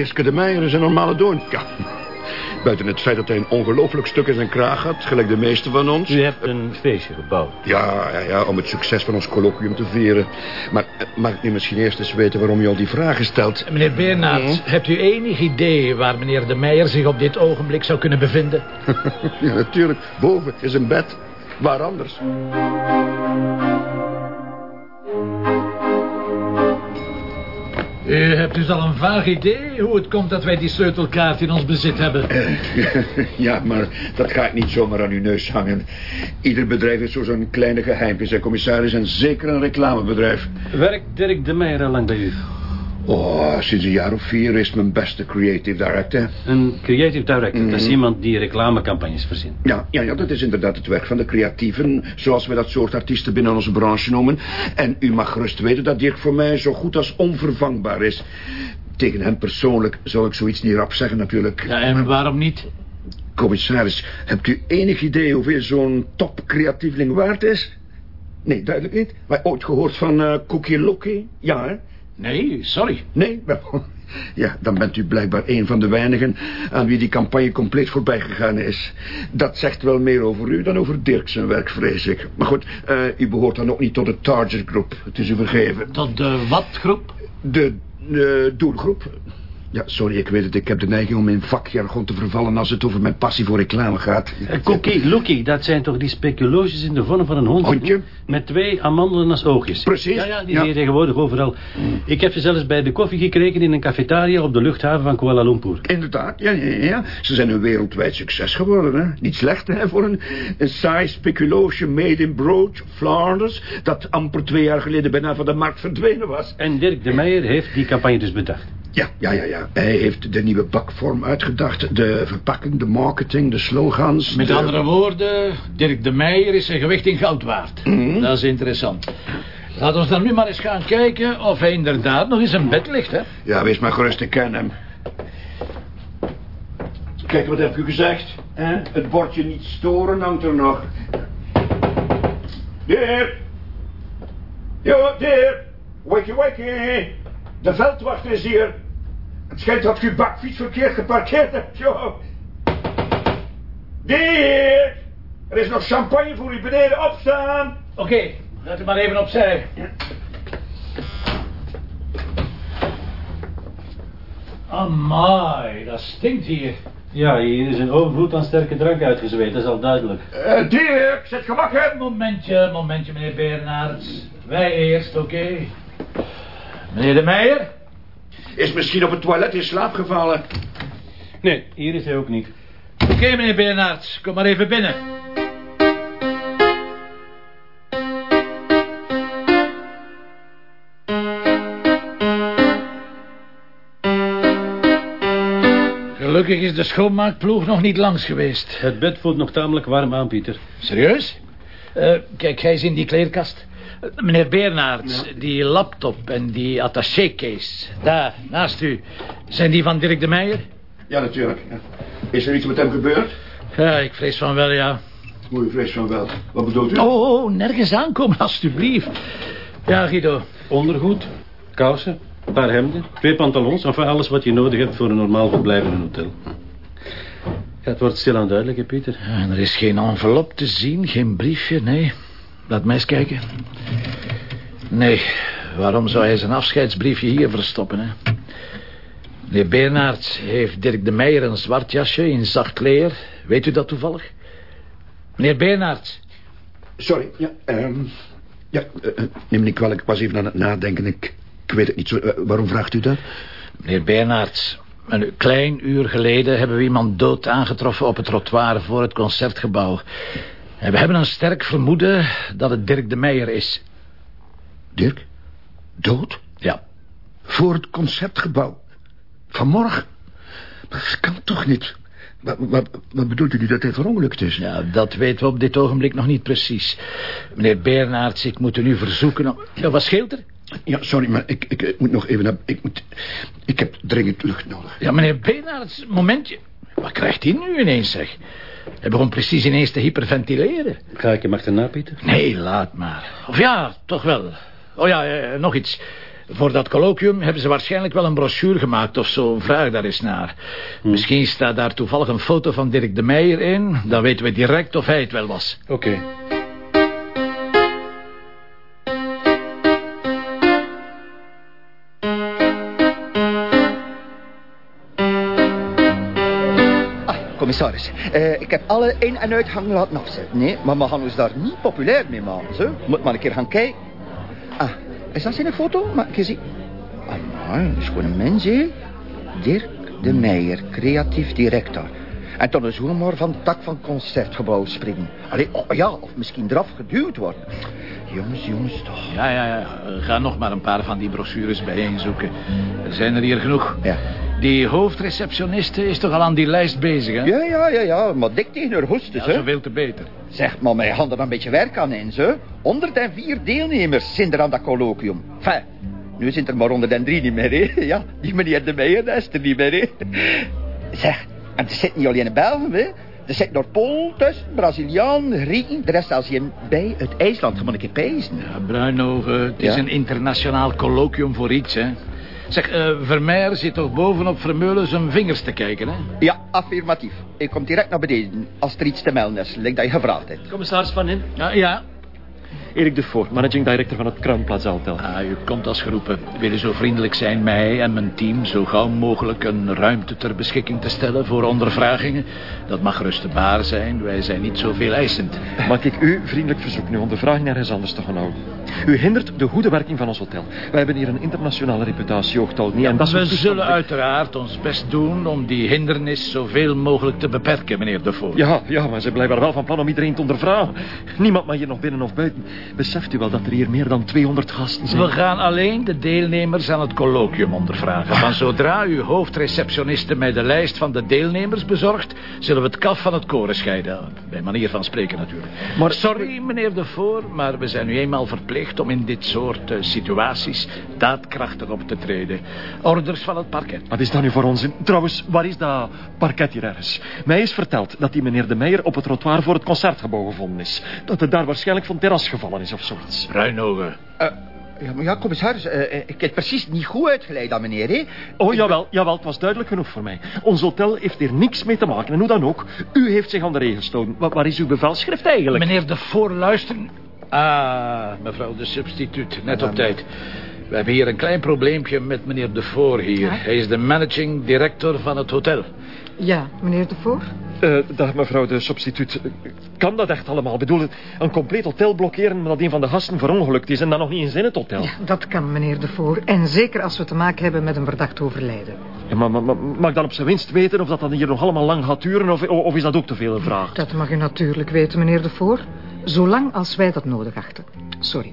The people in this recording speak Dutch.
Dirkske de Meijer is een normale doon. Ja, buiten het feit dat hij een ongelooflijk stuk in zijn kraag had... gelijk de meeste van ons. U hebt een feestje gebouwd. Ja, ja, ja, om het succes van ons colloquium te vieren. Maar mag ik nu misschien eerst eens weten waarom je al die vragen stelt? Meneer Bernhard, hebt u enig idee waar meneer de Meijer zich op dit ogenblik zou kunnen bevinden? ja, natuurlijk. Boven is een bed. Waar anders? U hebt dus al een vaag idee hoe het komt dat wij die sleutelkaart in ons bezit hebben. ja, maar dat gaat niet zomaar aan uw neus hangen. Ieder bedrijf heeft zo zo'n kleine geheimpjes, hè, commissaris. En zeker een reclamebedrijf. Werkt Dirk de Meijer al lang bij u? Oh, sinds een jaar of vier is mijn beste creative director. Een creative director, dat is iemand die reclamecampagnes verzint. Ja, ja, ja, dat is inderdaad het werk van de creatieven, zoals we dat soort artiesten binnen onze branche noemen. En u mag gerust weten dat Dirk voor mij zo goed als onvervangbaar is. Tegen hem persoonlijk zou ik zoiets niet rap zeggen natuurlijk. Ja, en waarom niet? Commissaris, hebt u enig idee hoeveel zo'n top-creatieveling waard is? Nee, duidelijk niet. Maar ooit gehoord van eh Cookie Loki? Ja, hè? Nee, sorry. Nee? Ja, dan bent u blijkbaar een van de weinigen... aan wie die campagne compleet voorbij gegaan is. Dat zegt wel meer over u dan over Dirk zijn werk, vrees ik. Maar goed, eh, u behoort dan ook niet tot de target groep. Het is u vergeven. Tot de wat-groep? De eh, doelgroep. Ja, sorry, ik weet het. Ik heb de neiging om in vakjargon te vervallen... als het over mijn passie voor reclame gaat. Uh, Cookie, Lookie, dat zijn toch die speculoosjes in de vorm van een hond? Hondje? Met twee amandelen als oogjes. Precies. Ja, ja, die Ja. zie je tegenwoordig overal. Ik heb ze zelfs bij de koffie gekregen in een cafetaria op de luchthaven van Kuala Lumpur. Inderdaad, ja, ja, ja. Ze zijn een wereldwijd succes geworden, hè. Niet slecht, hè, voor een, een saai speculoosje made in Broach, Flanders... dat amper twee jaar geleden bijna van de markt verdwenen was. En Dirk de Meijer heeft die campagne dus bedacht. Ja, ja, ja, ja. Hij heeft de nieuwe bakvorm uitgedacht. De verpakking, de marketing, de slogans. Met de- andere woorden, Dirk de Meijer is zijn gewicht in goud waard. Dat is interessant. Laten we dan nu maar eens gaan kijken of hij inderdaad nog in zijn bed ligt, hè? Ja, wees maar gerust, ik ken hem. Kijk, wat heb ik u gezegd? hè? Het bordje niet storen hangt er nog. Dirk! Jo, Dirk! Wakey, wakey! De veldwachter is hier. Het schijnt dat u bakfiets verkeerd geparkeerd hebt, jo. Dirk! Er is nog champagne voor u beneden opstaan. Oké, zet hem maar even opzij. Amai, dat stinkt hier. Ja, hier is een overvloed aan sterke drank uitgezweet, dat is al duidelijk. Eh, Dirk, zet gewakken. Momentje, momentje, meneer Bernards. Wij eerst, oké. Meneer de Meijer? Is misschien op het toilet in slaap gevallen. Nee, hier is hij ook niet. Oké, meneer Bernards, kom maar even binnen. Gelukkig is de schoonmaakploeg nog niet langs geweest. Het bed voelt nog tamelijk warm aan, Pieter. Serieus? Eh, kijk, hij is in die kleerkast. Meneer Bernards, die laptop en die attaché-case... daar, naast u, zijn die van Dirk de Meijer? Ja, natuurlijk. ja. Is er iets met hem gebeurd? Ja, ik vrees van wel, ja. Goeie vrees van wel. Wat bedoelt u? Oh, oh, nergens aankomen, alstublieft. Ja, Guido. Ondergoed, kousen, een paar hemden, twee pantalons... enfin alles wat je nodig hebt voor een normaal verblijf in een hotel. Ja, het wordt stilaan duidelijk, hè, Pieter. Ja, en er is geen envelop te zien, geen briefje, nee. Laat mij eens kijken. Nee, waarom zou hij zijn afscheidsbriefje hier verstoppen, hè? Meneer Bernards heeft Dirk de Meijer een zwart jasje in zacht leer. Weet u dat toevallig? Meneer Bernards. Sorry, ja, ehm, ja, eh, eh, neem me niet kwalijk, ik was even aan het nadenken. Ik, ik weet het niet zo. eh, waarom vraagt u dat? Meneer Bernards, een klein uur geleden hebben we iemand dood aangetroffen op het trottoir voor het concertgebouw. En we hebben een sterk vermoeden dat het Dirk de Meijer is. Dirk? Dood? Ja. Voor het concertgebouw? Vanmorgen? Dat kan toch niet? Wat, wat, wat bedoelt u nu dat hij verongelukt is? Ja, dat weten we op dit ogenblik nog niet precies. Meneer Bernards, ik moet u nu verzoeken om... Ja, wat scheelt er? Ja, sorry, maar ik, ik, ik moet nog even naar... Ik, moet, ik heb dringend lucht nodig. Ja, meneer Bernards, momentje. Wat krijgt hij nu ineens, zeg? Hij begon precies ineens te hyperventileren. Ga ik hem achterna, Pieter? Nee, laat maar. Of ja, toch wel. Oh ja, eh, nog iets. Voor dat colloquium hebben ze waarschijnlijk wel een brochure gemaakt of zo. Vraag daar eens naar. Misschien staat daar toevallig een foto van Dirk de Meijer in. Dan weten we direct of hij het wel was. Oké. Commissaris. Eh, ik heb alle in- en uitgang laten afzetten. Nee, maar we gaan ons daar niet populair mee maken. Zo. Moet maar een keer gaan kijken. Ah, is dat zijn foto? Maar ik zie. Ah, dat is gewoon een mens, hè? Dirk de Meijer, creatief directeur. En dan hoe maar van het dak van concertgebouw springen. Allee, oh, ja, of misschien eraf geduwd worden. Jongens, jongens, toch. Ja, ja, ja. Ga nog maar een paar van die brochures bijeenzoeken. Er zijn er hier genoeg. Ja. Die hoofdreceptioniste is toch al aan die lijst bezig, hè? Ja, ja, ja, ja, maar dik tegen haar hoestes, Ja, hè? zoveel te beter. Zeg, maar wij gaan er een beetje werk aan in, zo. 104 deelnemers zijn er aan dat colloquium. Enfin, nu zijn er maar 103 niet meer, hè. Ja, die meneer De Meijer, dat is er niet meer, hè. Zeg, en er zit niet alleen in België, hè. Er zit nog Pool tussen, Braziliaan, Grieken, de rest zelfs hier bij uit IJsland. Maar een keer pijzen. Ja, Bruinogen, het is Ja? een internationaal colloquium voor iets, hè? Zeg, eh Vermeer zit toch bovenop Vermeulen zijn vingers te kijken, hè? Ja, affirmatief. Ik kom direct naar beneden als er iets te melden is, lijkt dat je gevraagd hebt. Commissaris Van In. Ja, ja. Erik de Voort, managing director van het Crown Plaza Hotel. Ah, u komt als geroepen. Wil u zo vriendelijk zijn mij en mijn team zo gauw mogelijk een ruimte ter beschikking te stellen voor ondervragingen? Dat mag gerust de baar zijn. Wij zijn niet zoveel eisend. Mag ik u vriendelijk verzoeken uw ondervraging ergens anders te gaan houden? U hindert de goede werking van ons hotel. Wij hebben hier een internationale reputatie, hoogtal niet. En dat We zullen uiteraard ons best doen om die hindernis zoveel mogelijk te beperken, meneer De Voort. Ja, ja, maar ze zijn blijkbaar wel van plan om iedereen te ondervragen. Niemand mag hier nog binnen of buiten. Beseft u wel dat er hier meer dan 200 gasten zijn? We gaan alleen de deelnemers aan het colloquium ondervragen. Maar zodra uw hoofdreceptioniste mij de lijst van de deelnemers bezorgt... zullen we het kaf van het koren scheiden. Bij manier van spreken natuurlijk. Maar- Sorry, meneer De Voor, maar we zijn nu eenmaal verplicht... om in dit soort eh, situaties daadkrachtig op te treden. Orders van het parket. Wat is dat nu voor onzin? Trouwens, waar is dat parket hier ergens? Mij is verteld dat die meneer De Meijer op het trottoir voor het concertgebouw gevonden is. Dat het daar waarschijnlijk van terras gevallen is of zoiets. Bruinogen. Eh, ja, maar ja, commissaris, eh, eh, ik heb precies niet goed uitgeleid aan meneer, hè. Oh, jawel, jawel, het was duidelijk genoeg voor mij. Ons hotel heeft hier niks mee te maken. En hoe dan ook, u heeft zich aan de regels gestoten. Wa- waar is uw bevelschrift eigenlijk? Meneer De Voor, luisteren. Ah, mevrouw de substituut, net op tijd. We hebben hier een klein probleempje met meneer De Voor hier. Hij is de managing director van het hotel. Ja, meneer de Voor? Eh, dag mevrouw de substituut. Kan dat echt allemaal? Ik bedoel, een compleet hotel blokkeren omdat een van de gasten verongelukt is en dan nog niet eens in het hotel. Ja, dat kan, meneer de Voor. En zeker als we te maken hebben met een verdacht overlijden. Ja, maar, maar, maar mag ik dan op zijn winst weten of dat dan hier nog allemaal lang gaat duren of, of is dat ook te veel een vraag? Dat mag u natuurlijk weten, meneer de Voor. Zolang als wij dat nodig achten. Sorry.